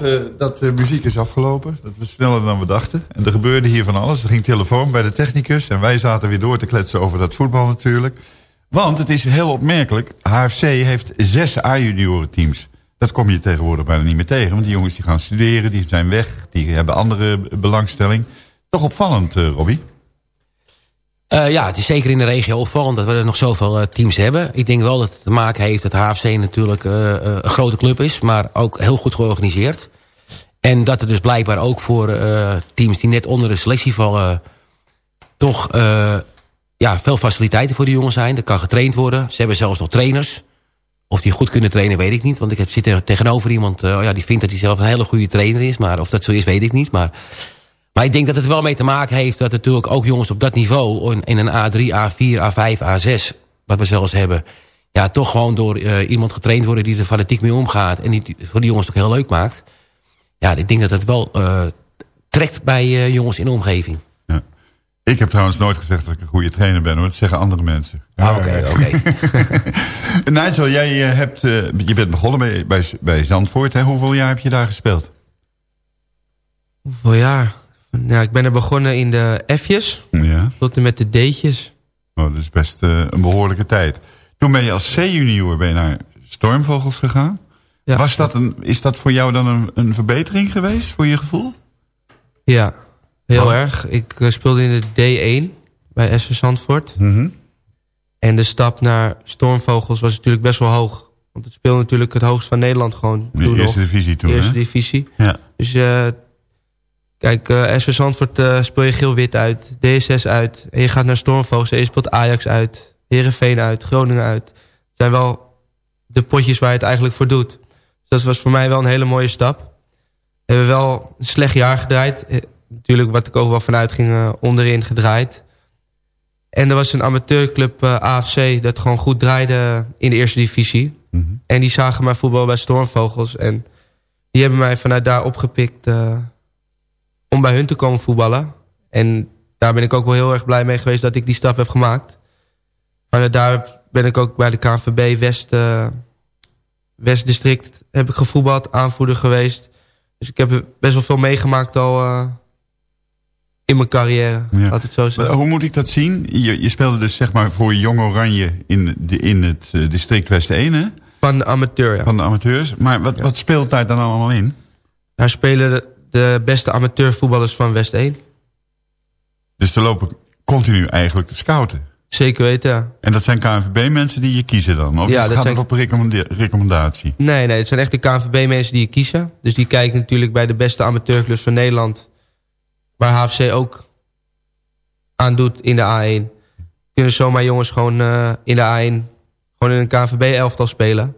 Dat, eh, dat de muziek is afgelopen. Dat we sneller dan we dachten. En er gebeurde hier van alles. Er ging telefoon bij de technicus. En wij zaten weer door te kletsen over dat voetbal natuurlijk. Want het is heel opmerkelijk. HFC heeft zes A-junioren teams. Dat kom je tegenwoordig bijna niet meer tegen. Want die jongens die gaan studeren, die zijn weg. Die hebben andere belangstelling. Toch opvallend, eh Robbie? Uh, ja, het is zeker in de regio opvallend dat we er nog zoveel uh, teams hebben. Ik denk wel dat het te maken heeft dat HFC natuurlijk uh, een grote club is... maar ook heel goed georganiseerd. En dat er dus blijkbaar ook voor teams die net onder de selectie vallen... toch ja, veel faciliteiten voor die jongens zijn. Er kan getraind worden. Ze hebben zelfs nog trainers. Of die goed kunnen trainen, weet ik niet. Want ik zit er tegenover iemand ja, die vindt dat hij zelf een hele goede trainer is. Maar of dat zo is, weet ik niet. Maar maar ik denk dat het wel mee te maken heeft dat natuurlijk ook jongens op dat niveau... in een A3, A4, A5, A6, wat we zelfs hebben... ja, toch gewoon door uh, iemand getraind worden die er fanatiek mee omgaat... en die voor die jongens toch heel leuk maakt. Ja, ik denk dat het wel uh, trekt bij uh, jongens in de omgeving. Ja. Ik heb trouwens nooit gezegd dat ik een goede trainer ben, hoor. Dat zeggen andere mensen. Ah, oké, oké. Nigel, jij hebt, je bent begonnen bij, bij, bij Zandvoort. Hè? Hoeveel jaar heb je daar gespeeld? Hoeveel jaar? Ja, ik ben er begonnen in de F'jes. Ja. Tot en met de D'tjes. Oh, dat is best uh, een behoorlijke tijd. Toen ben je als C-junior naar Stormvogels gegaan. Ja. Was dat een, is dat voor jou dan een, een verbetering geweest, voor je gevoel? Ja, heel oh. erg. Ik uh, speelde in de D1 bij SV Zandvoort. Mm -hmm. En de stap naar Stormvogels was natuurlijk best wel hoog. Want het speelde natuurlijk het hoogst van Nederland gewoon. De eerste divisie toen, Eerste divisie. Ja. Dus uh, Kijk, uh, SV Zandvoort uh, speel je geel-wit uit, DSS uit. En je gaat naar Stormvogels en je speelt Ajax uit, Herenveen uit, Groningen uit. Het zijn wel de potjes waar je het eigenlijk voor doet. Dus dat was voor mij wel een hele mooie stap. We hebben wel een slecht jaar gedraaid. Eh, natuurlijk, wat ik ook wel vanuit ging, onderin gedraaid. En er was een amateurclub AFC dat gewoon goed draaide in de eerste divisie. Mhm. En die zagen mij voetbal bij Stormvogels. En die hebben mij vanuit daar opgepikt om bij hun te komen voetballen. En daar ben ik ook wel heel erg blij mee geweest dat ik die stap heb gemaakt. Maar daar ben ik ook bij de KNVB West, uh, West District heb ik gevoetbald, aanvoerder geweest. Dus ik heb best wel veel meegemaakt al uh, in mijn carrière, ja. laat het zo zeggen. hoe moet ik dat zien? Je, je, speelde dus zeg maar voor Jong Oranje in, de, in het uh, district West 1, hè? Van de amateur, ja. Van de amateurs. Maar wat, ja. wat speelt daar dan allemaal in? Daar spelen de beste amateurvoetballers van West 1. Dus er lopen continu eigenlijk de scouten? Zeker weten, ja. En dat zijn KNVB-mensen die je kiezen dan? Of ja, dat gaat zijn... op recommendatie? Nee, nee, het zijn echt de KNVB-mensen die je kiezen. Dus die kijken natuurlijk bij de beste amateurclubs van Nederland... waar HFC ook aan doet in de A1. Kunnen zomaar jongens gewoon uh, in de A1... gewoon in een KNVB-elftal spelen.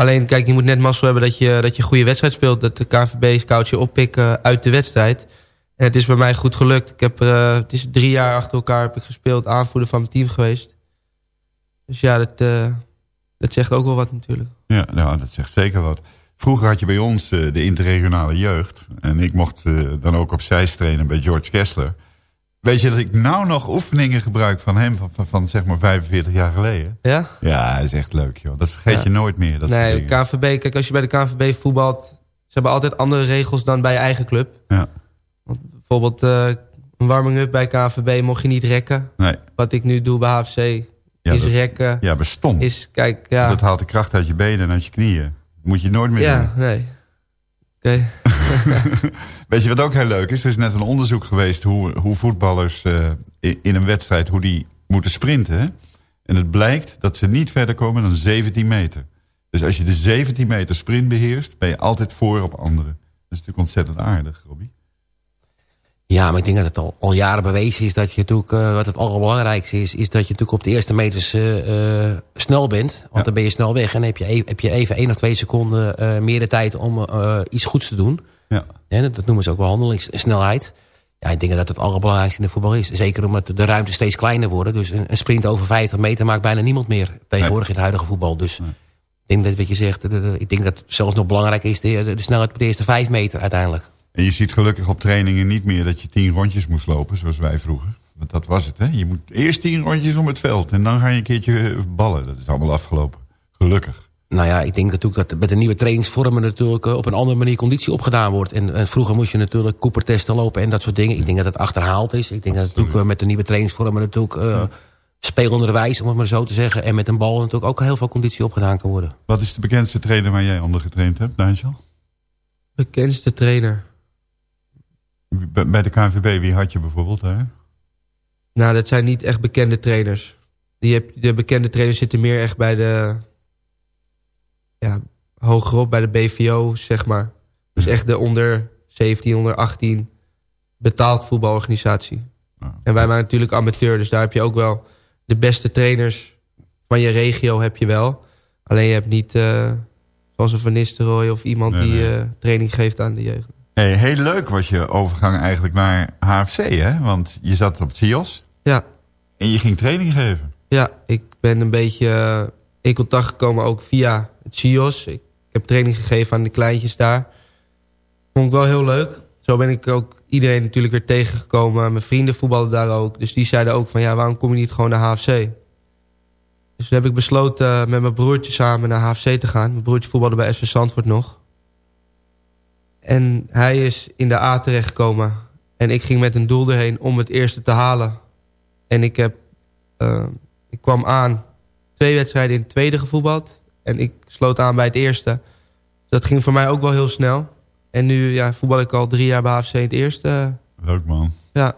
Alleen, kijk, je moet net mazzel hebben dat je, dat je goede wedstrijd speelt. Dat de KVB-scout je oppikken uit de wedstrijd. En het is bij mij goed gelukt. Ik heb, uh, het is drie jaar achter elkaar heb ik gespeeld. Aanvoerder van mijn team geweest. Dus ja, dat, uh, dat zegt ook wel wat natuurlijk. Ja, nou, dat zegt zeker wat. Vroeger had je bij ons uh, de interregionale jeugd. En ik mocht dan ook op trainen bij George Kessler. Weet je dat ik nou nog oefeningen gebruik van hem van, van, zeg maar 45 jaar geleden? Ja? Ja, dat is echt leuk joh. Dat vergeet je nooit meer. Dat nee, KNVB, kijk als je bij de KNVB voetbalt, ze hebben altijd andere regels dan bij je eigen club. Ja. Want bijvoorbeeld uh, een warming-up bij KNVB mocht je niet rekken. Nee. Wat ik nu doe bij HFC is rekken. Ja, bestond. Is, kijk, ja. Dat haalt de kracht uit je benen en uit je knieën. moet je nooit meer ja, doen. Ja, nee. Oké. Weet je wat ook heel leuk is? Er is net een onderzoek geweest hoe, hoe voetballers uh, in een wedstrijd hoe die moeten sprinten. En het blijkt dat ze niet verder komen dan 17 meter. Dus als je de 17 meter sprint beheerst, ben je altijd voor op anderen. Dat is natuurlijk ontzettend aardig, Robbie. Ja, maar ik denk dat het al, al jaren bewezen is dat je natuurlijk, uh, wat het allerbelangrijkste is, is dat je natuurlijk op de eerste meters uh, snel bent. Want ja. dan ben je snel weg en heb je, even, heb je even één of twee seconden meer de tijd om iets goeds te doen. Ja. En dat noemen ze ook wel handelingssnelheid. Ja, ik denk dat het allerbelangrijkste in de voetbal is. Zeker omdat de ruimte steeds kleiner wordt. Dus een, sprint over 50 meter maakt bijna niemand meer tegenwoordig in het huidige voetbal. Dus ik denk dat wat je zegt, ik denk dat het zelfs nog belangrijker is de, de snelheid op de eerste 5 meter uiteindelijk. En je ziet gelukkig op trainingen niet meer dat je tien rondjes moest lopen, zoals wij vroeger. Want dat was het, hè? Je moet eerst tien rondjes om het veld en dan ga je een keertje ballen. Dat is allemaal afgelopen. Gelukkig. Nou ja, ik denk natuurlijk dat met de nieuwe trainingsvormen natuurlijk eh, op een andere manier conditie opgedaan wordt. En, en vroeger moest je natuurlijk Cooper-testen lopen en dat soort dingen. Ik denk dat het achterhaald is. Ik denk dat het natuurlijk eh, met de nieuwe trainingsvormen natuurlijk uh, speelonderwijs, om het maar zo te zeggen. En met een bal natuurlijk ook heel veel conditie opgedaan kan worden. Wat is de bekendste trainer waar jij onder getraind hebt, Nigel? Bekendste trainer? Bij de KNVB, wie had je bijvoorbeeld? Hè? Nou, dat zijn niet echt bekende trainers. Die heb, de bekende trainers zitten meer echt bij de... Ja, hogerop bij de BVO, zeg maar. Dus echt de onder 17, onder 18 betaald voetbalorganisatie. En wij waren natuurlijk amateur, dus daar heb je ook wel de beste trainers van je regio heb je wel. Alleen je hebt niet, uh, zoals een Van Nistelrooy of iemand Nee, die eh, training geeft aan de jeugd. Hey, heel leuk was je overgang eigenlijk naar HFC, hè? Want je zat op het CIOS. Ja. En je ging training geven. Ja, ik ben een beetje in contact gekomen ook via het CIOS. Ik, heb training gegeven aan de kleintjes daar. Vond ik wel heel leuk. Zo ben ik ook iedereen natuurlijk weer tegengekomen. Mijn vrienden voetballen daar ook. Dus die zeiden ook van ja, waarom kom je niet gewoon naar HFC? Dus toen heb ik besloten eh, met mijn broertje samen naar HFC te gaan. Mijn broertje voetbalde bij SV Zandvoort nog. En hij is in de A terechtgekomen. En ik ging met een doel erheen om het eerste te halen. En ik, heb, eh, ik kwam aan twee wedstrijden in het tweede gevoetbald. En ik sloot aan bij het eerste. Dat ging voor mij ook wel heel snel. En nu ja, voetbal ik al drie jaar bij HFC in het eerste. Leuk man. Ja.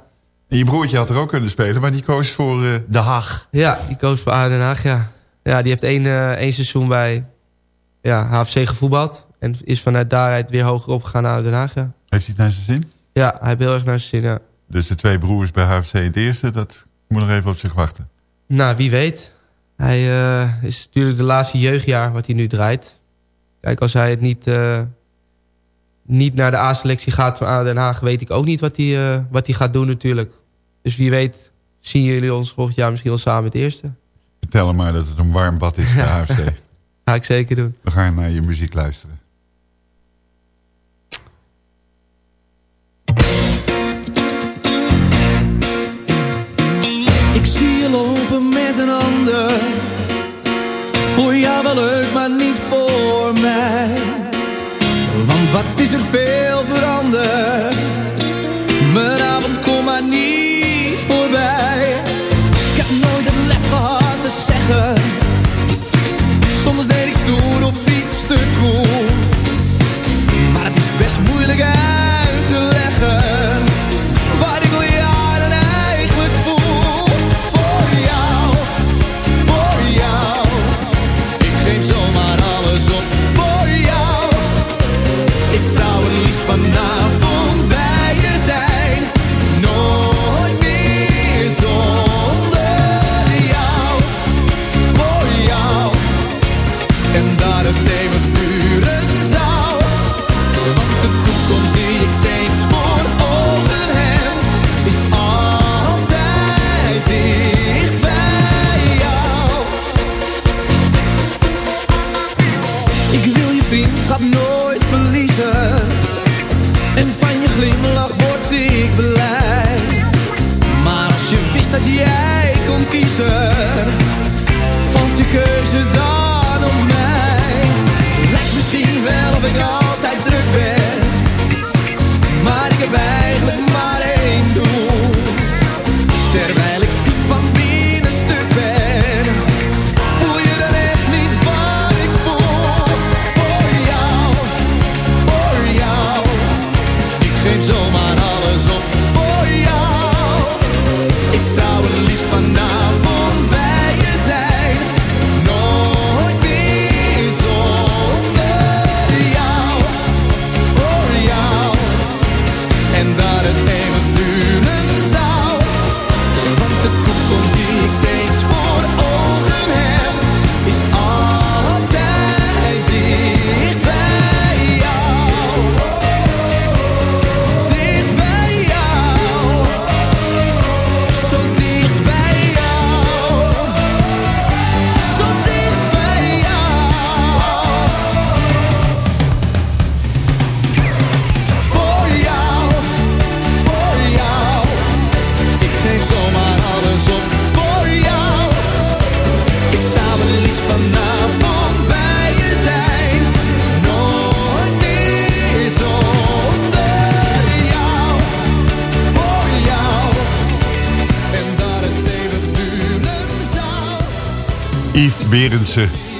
En je broertje had er ook kunnen spelen, maar die koos voor eh, De Haag. Ja, die koos voor ADO Den Haag, ja. Ja, die heeft één, eh, één seizoen bij ja, HFC gevoetbald. En is vanuit daaruit weer hoger opgegaan naar Den Haag, ja. Heeft hij het naar zijn zin? Ja, hij heeft heel erg naar zijn zin, ja. Dus de twee broers bij HFC in het eerste, dat moet nog even op zich wachten. Nou, wie weet. Hij eh, is natuurlijk de laatste jeugdjaar wat hij nu draait. Kijk, als hij het niet, eh, niet naar de A-selectie gaat van Den Haag... weet ik ook niet wat hij, eh, wat hij gaat doen natuurlijk. Dus wie weet zien jullie ons volgend jaar misschien wel samen het eerste. Vertel hem maar dat het een warm bad is bij HFC. Ga ik zeker doen. We gaan naar je muziek luisteren. Met een ander. Voor jou wel leuk, maar niet voor mij. Want wat is er veel veranderd? Mijn avond komt maar niet voorbij. Ik heb nooit het lef gehad te zeggen. Soms deed ik stoer of iets te cool.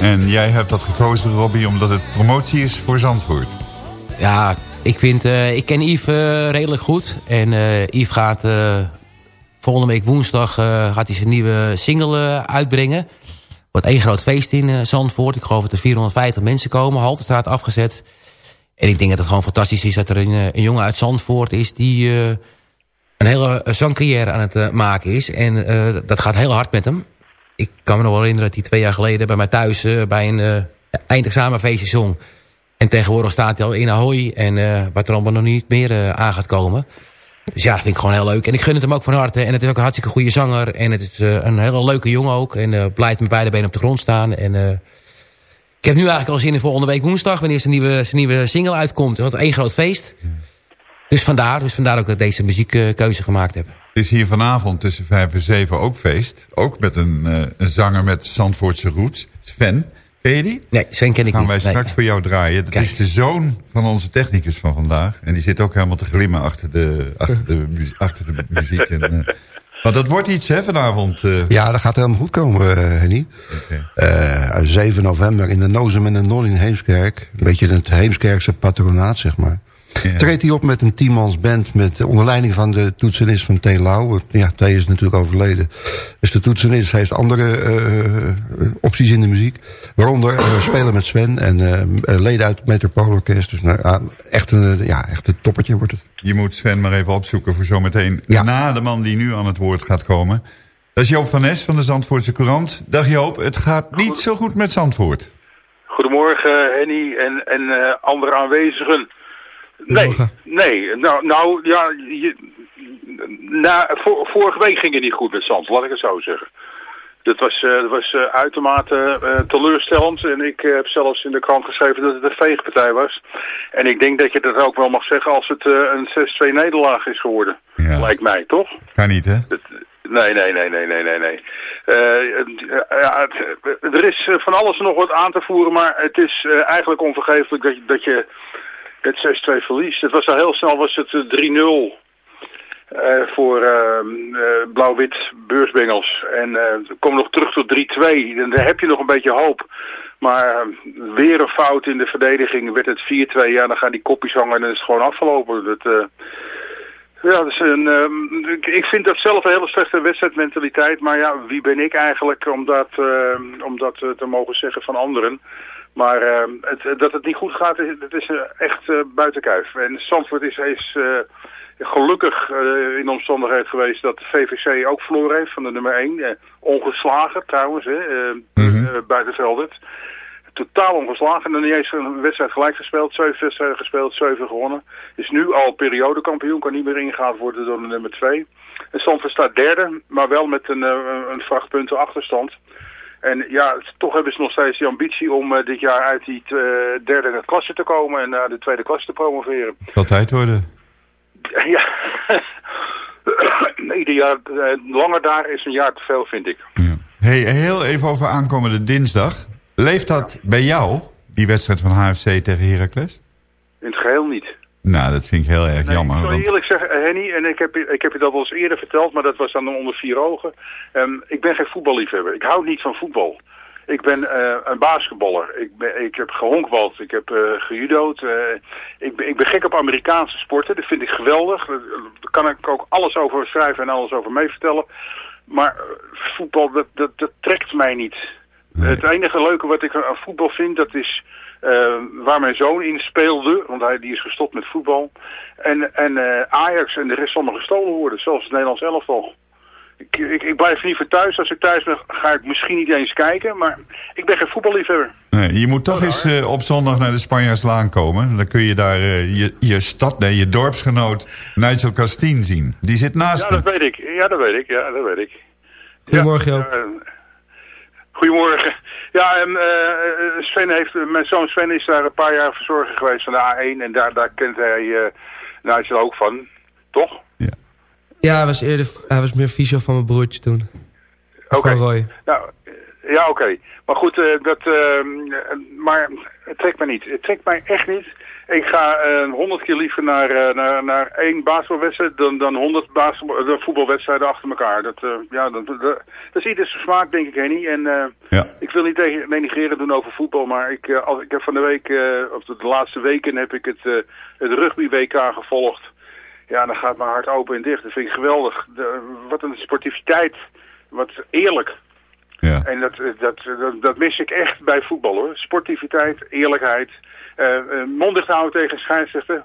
En jij hebt dat gekozen, Robbie, omdat het promotie is voor Zandvoort. Ja, ik, vind, eh, ik ken Yves eh, redelijk goed. En eh Yves gaat volgende week woensdag uh, gaat hij zijn nieuwe single uh, uitbrengen. Wordt één groot feest in uh, Zandvoort. Ik geloof dat er 450 mensen komen. Haltestraat afgezet. En ik denk dat het gewoon fantastisch is dat er een, een jongen uit Zandvoort is... die een hele zangcarrière aan het maken is. En dat gaat heel hard met hem. Ik kan me nog wel herinneren dat hij twee jaar geleden bij mij thuis... bij een eindexamenfeestje zong. En tegenwoordig staat hij al in Ahoy. En wat er allemaal nog niet meer aan gaat komen... Dus ja, vind ik gewoon heel leuk. En ik gun het hem ook van harte. En het is ook een hartstikke goede zanger. En het is een hele leuke jongen ook. En blijft met beide benen op de grond staan. En ik heb nu eigenlijk al zin in volgende week woensdag... wanneer zijn nieuwe, zijn nieuwe single uitkomt. Wat één groot feest. Dus vandaar, dus vandaar ook dat ik deze muziekkeuze gemaakt heb. Het is hier vanavond tussen vijf en zeven ook feest. Ook met een, een zanger met Zandvoortse roots. Sven, Ken je die? Nee, Sven ken ik Gaan niet. wij straks nee. voor jou draaien. Dat Kijk. is de zoon van onze technicus van vandaag. En die zit ook helemaal te glimmen achter de, achter de, muziek, achter de muziek. En, uh, maar dat wordt iets hè, vanavond. Uh. Ja, dat gaat helemaal goed komen, uh, Henny. Okay. 7 november in de Nozem en de Non in Heemskerk. Een beetje het Heemskerkse patronaat, zeg maar. Ja. Treedt hij op met een tienmans band met onder leiding van de toetsenist van T. Lau. Ja, T is natuurlijk overleden. Dus de toetsenist heeft andere uh, opties in de muziek. Waaronder uh, spelen met Sven en uh, leden uit het Metropoolorkest. Dus nou, echt, een, ja, echt een toppertje wordt het. Je moet Sven maar even opzoeken voor zometeen ja. na de man die nu aan het woord gaat komen. Dat is Joop van Nes van de Zandvoortse Courant. Dag Joop, het gaat niet zo goed met Zandvoort. Goedemorgen Henny en, en andere aanwezigen. Nee, nee. Nou, nou ja, je, na, vor, vorige week ging het niet goed met Zand, laat ik het zo zeggen. Dat was, uh, dat was uh, uitermate uh, teleurstellend. En ik heb zelfs in de krant geschreven dat het een veegpartij was. En ik denk dat je dat ook wel mag zeggen als het een 6-2 nederlaag is geworden. Ja. Lijkt mij, toch? Kan niet, hè? Dat, nee, nee, nee, nee, nee, nee, nee. ja, het, er is van alles nog wat aan te voeren, maar het is eigenlijk onvergeeflijk dat je... Dat je het 6-2 verlies. Het was al heel snel was het 3-0 uh, voor uh, Blauw-Wit Beursbengels. En kom nog terug tot 3-2. Dan heb je nog een beetje hoop. Maar weer een fout in de verdediging. Werd het 4-2. Ja, dan gaan die kopjes hangen en dan is het gewoon afgelopen. Dat, ja, dat een, um, ik vind dat zelf een hele slechte wedstrijdmentaliteit. Maar ja, wie ben ik eigenlijk om dat, om dat te mogen zeggen van anderen. Maar uh, het, dat het niet goed gaat, dat is uh, echt uh, buiten kijf. En Zandvoort is, is gelukkig in de omstandigheid geweest dat de VVC ook verloren heeft van de nummer 1. ongeslagen trouwens, hè, mm -hmm. buiten Veldert. Totaal ongeslagen. En niet eens een wedstrijd gelijk gespeeld. Zeven wedstrijden gespeeld, zeven gewonnen. Is nu al periodekampioen, kan niet meer ingehaald worden door de nummer 2. En Zandvoort staat derde, maar wel met een, een vrachtpunten achterstand. En ja, toch hebben ze nog steeds die ambitie om uh, dit jaar uit die uh, derde klasse te komen en naar de tweede klasse te promoveren. Zal tijd worden. Ja, ieder jaar uh, langer daar is een jaar te veel, vind ik. Ja. Hey, heel even over aankomende dinsdag. Leeft dat bij jou, die wedstrijd van HFC tegen Heracles? In het geheel niet. Nou, dat vind ik heel erg nee, jammer. Ik want... eerlijk zeggen, Henny, en ik heb, ik heb je dat al eens eerder verteld, maar dat was dan onder vier ogen. Um, ik ben geen voetballiefhebber. Ik hou niet van voetbal. Ik ben uh, een basketballer. Ik, ben, ik heb gehonkbald. Ik heb uh, gejudood. Uh, ik, ben, ik ben gek op Amerikaanse sporten. Dat vind ik geweldig. Daar kan ik ook alles over schrijven en alles over mee vertellen. Maar voetbal, dat, dat, dat trekt mij niet. Nee. Het enige leuke wat ik aan voetbal vind, dat is... Uh, waar mijn zoon in speelde, want hij die is gestopt met voetbal. En, en uh, Ajax en de rest zal nog gestolen worden, zelfs het Nederlands elftal. Ik, ik, ik blijf liever thuis. Als ik thuis ben, ga ik misschien niet eens kijken. Maar ik ben geen voetballiefhebber. Nee, je moet toch oh, eens uh, op zondag naar de Spanjaarslaan komen. Dan kun je daar je, je stad, nee, je dorpsgenoot Nigel Castien zien. Die zit naast Ja, me. dat weet ik. Ja, dat weet ik. Ja, dat weet ik. Goedemorgen, ja, Goedemorgen. Ja, en, uh, Sven heeft, mijn zoon Sven is daar een paar jaar verzorger geweest van de A1 en daar, daar kent hij uh, Nigel ook van, toch? Ja, ja hij, was eerder, hij was meer fysio van mijn broertje toen. Oké. Okay. Nou, ja, oké. Okay. Maar goed, uh, dat, maar het trekt mij niet. Het trekt mij echt niet. Ik ga honderd uh, keer liever naar, uh, naar, naar één basketbalwedstrijd dan, dan 100 uh, voetbalwedstrijden achter elkaar. Dat, uh, ja, dat, dat, dat is ieders smaak, denk ik, Henny. En ja. ik wil niet tegen denigreren doen over voetbal, maar ik, als, ik heb van de week, of de, de laatste weken heb ik het, het rugby-WK gevolgd. Ja, dan gaat mijn hart open en dicht. Dat vind ik geweldig. De, wat een sportiviteit. Wat eerlijk. Ja. En dat, dat, dat, dat mis ik echt bij voetbal hoor. Sportiviteit, eerlijkheid. Uh, uh, mond dicht houden tegen scheidsrechter.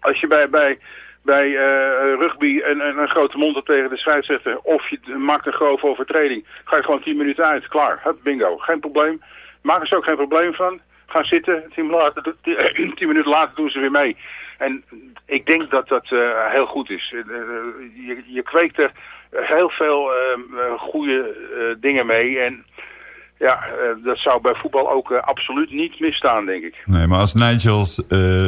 Als je bij, bij, bij uh, rugby een, een, een, grote mond hebt tegen de scheidsrechter... of je maakt een grove overtreding... ga je gewoon 10 minuten uit. Klaar. Hup, bingo. Geen probleem. Maak er ook geen probleem van. Ga zitten. 10 minuten, later doen ze weer mee. En ik denk dat dat heel goed is. Je, je kweekt er heel veel goede dingen mee. En ja, dat zou bij voetbal ook absoluut niet misstaan, denk ik. Nee, maar als Nigel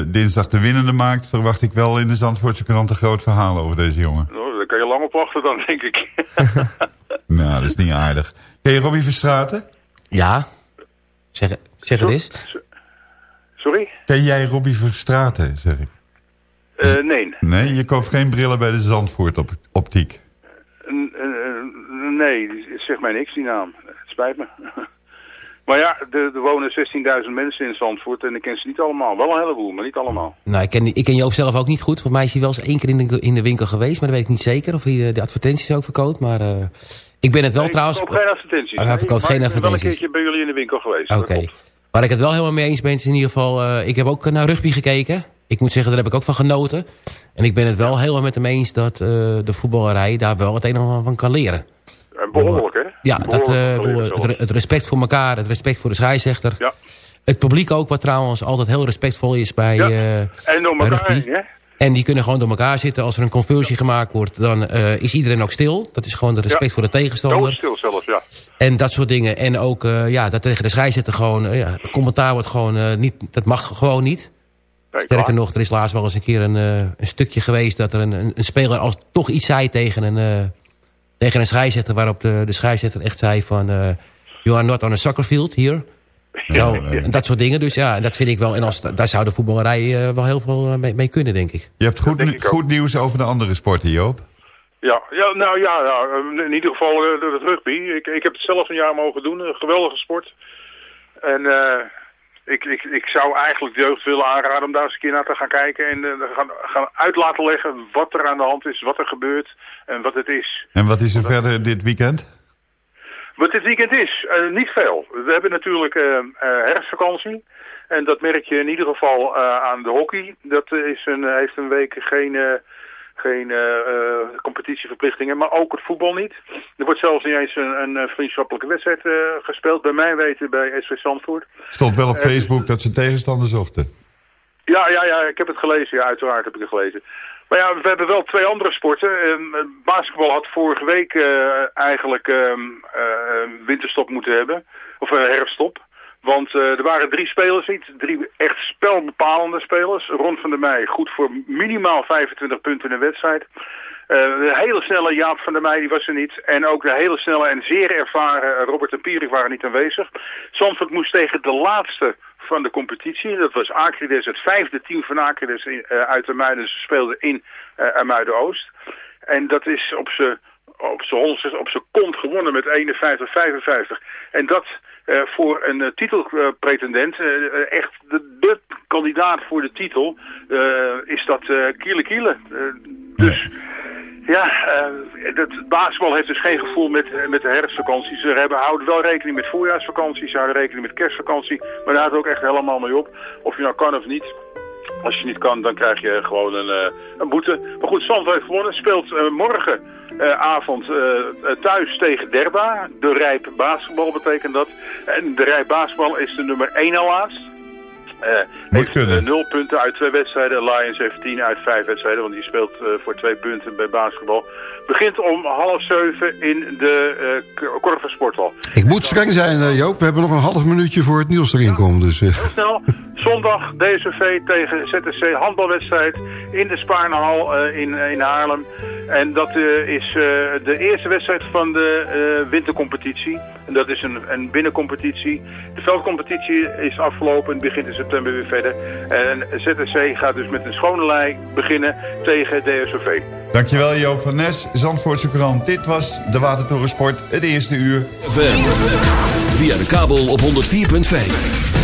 dinsdag de winnende maakt... verwacht ik wel in de Zandvoortse krant een groot verhaal over deze jongen. Nou, daar kan je lang op wachten dan, denk ik. nou, dat is niet aardig. Ken je Robbie Verstraten? Ja. Zeg, zeg het eens. Sorry? Ken jij Robbie Verstraten, zeg ik? Uh, nee. Nee, je koopt geen brillen bij de Zandvoort op optiek? Uh, uh, nee, zeg mij niks die naam. Spijt me. maar ja, er, er wonen 16.000 mensen in Zandvoort en ik ken ze niet allemaal. Wel een heleboel, maar niet allemaal. Nou, ik ken, ik ken Joop zelf ook niet goed. Volgens mij is hij wel eens één keer in de, in de winkel geweest, maar dat weet ik niet zeker. Of hij de advertenties ook verkoopt, maar... ik ben het wel nee, trouwens... Ik verkoop geen advertenties. Oh, hij verkoopt geen ik ben advertenties. wel een keertje bij jullie in de winkel geweest. Oké. Okay. Waar ik het wel helemaal mee eens ben, is in ieder geval... Uh, ik heb ook naar rugby gekeken. Ik moet zeggen, daar heb ik ook van genoten. En ik ben het wel helemaal met hem eens dat uh, de voetballerij daar wel het een en ander van kan leren. En behoorlijk, hè? Ja, dat, uh, het, het, respect voor elkaar, het respect voor de scheidsrechter. Ja. Het publiek ook, wat trouwens altijd heel respectvol is bij, ja. uh, en door elkaar heen, hè? En die kunnen gewoon door elkaar zitten. Als er een conversie gemaakt wordt, dan uh, is iedereen ook stil. Dat is gewoon de respect ja. voor de tegenstander. stil zelfs, ja. En dat soort dingen. En ook uh, ja, dat tegen de scheidsrechter gewoon... Uh, ja, commentaar wordt gewoon niet... Dat mag gewoon niet. Nee, Sterker klaar. nog, er is laatst wel eens een keer een, een stukje geweest... dat er een, een, een, speler als toch iets zei tegen een, tegen een scheidsrechter... waarop de, de scheidsrechter echt zei van... you are not on a soccer field here. Ja, nou, ja. Dat soort dingen. Dus ja, dat vind ik wel. En als, daar zou de voetballerij wel heel veel mee, mee kunnen, denk ik. Je hebt goed, goed nieuws over de andere sporten, Joop. Ja, ja nou ja, ja, in ieder geval uh, het rugby. Ik, ik heb het zelf een jaar mogen doen, een geweldige sport. En uh, ik, ik, ik zou eigenlijk de jeugd willen aanraden om daar eens een keer naar te gaan kijken. En uh, gaan, gaan uit laten leggen wat er aan de hand is, wat er gebeurt en wat het is. En wat is er verder dit weekend? Wat dit weekend is? niet veel. We hebben natuurlijk herfstvakantie. En dat merk je in ieder geval aan de hockey. Dat is een, heeft een week geen geen uh, uh, competitieverplichtingen, maar ook het voetbal niet. Er wordt zelfs niet eens een, een vriendschappelijke wedstrijd uh, gespeeld, bij mij weten, bij SV Zandvoort. Stond wel op Facebook dat ze tegenstander zochten. Ja, ja, ja, ik heb het gelezen, ja, uiteraard heb ik het gelezen. Maar ja, we hebben wel twee andere sporten. basketbal had vorige week eigenlijk ehm, winterstop moeten hebben, of herfststop. Want uh, er waren drie spelers niet, drie echt spelbepalende spelers. Ron van der Meij, goed voor minimaal 25 punten in een wedstrijd. Uh, de hele snelle Jaap van der Meij, die was er niet. En ook de hele snelle en zeer ervaren Robert en Pierik waren niet aanwezig. Zandvoort moest tegen de laatste van de competitie. Dat was Acrides, het vijfde team van Acrides uit de Muiden. Ze speelden in uh, Muiden-Oost. En dat is op zijn op zijn kont gewonnen met 51-55. En dat voor een uh, titelpretendent, uh, echt de, de, kandidaat voor de titel, is dat kiele kiele. dus ja, het basketbal heeft dus geen gevoel met, met de herfstvakanties. Ze hebben, houden wel rekening met voorjaarsvakanties, ze houden rekening met kerstvakantie, maar daar houdt ook echt helemaal mee op. Of je nou kan of niet. Als je niet kan, dan krijg je gewoon een, een boete. Maar goed, Zandvoort heeft gewonnen. Speelt morgen uh, avond uh, thuis tegen Derba. De rijp basketbal betekent dat. En de rijp basketbal is de nummer 1 al laatst. Uh, Moet kunnen. nul punten uit twee wedstrijden. Lions heeft 10 uit vijf wedstrijden, want die speelt voor twee punten bij basketbal. Begint om half zeven in de uh, Korver Sporthal. Ik moet streng zijn, Joop. We hebben nog een half minuutje voor het nieuws erin komt. Dus, Heel snel. Zondag DSV tegen ZSC handbalwedstrijd in de Spaarnehal uh, in, in Haarlem. En dat uh, is uh, de eerste wedstrijd van de wintercompetitie. En dat is een, een binnencompetitie. De veldcompetitie is afgelopen en begint in september weer verder. En ZSC gaat dus met een schone lei beginnen tegen DSV. Dankjewel Joop van Nes, Zandvoortse krant. Dit was de Watertorensport, het eerste uur. Via de kabel op 104.5.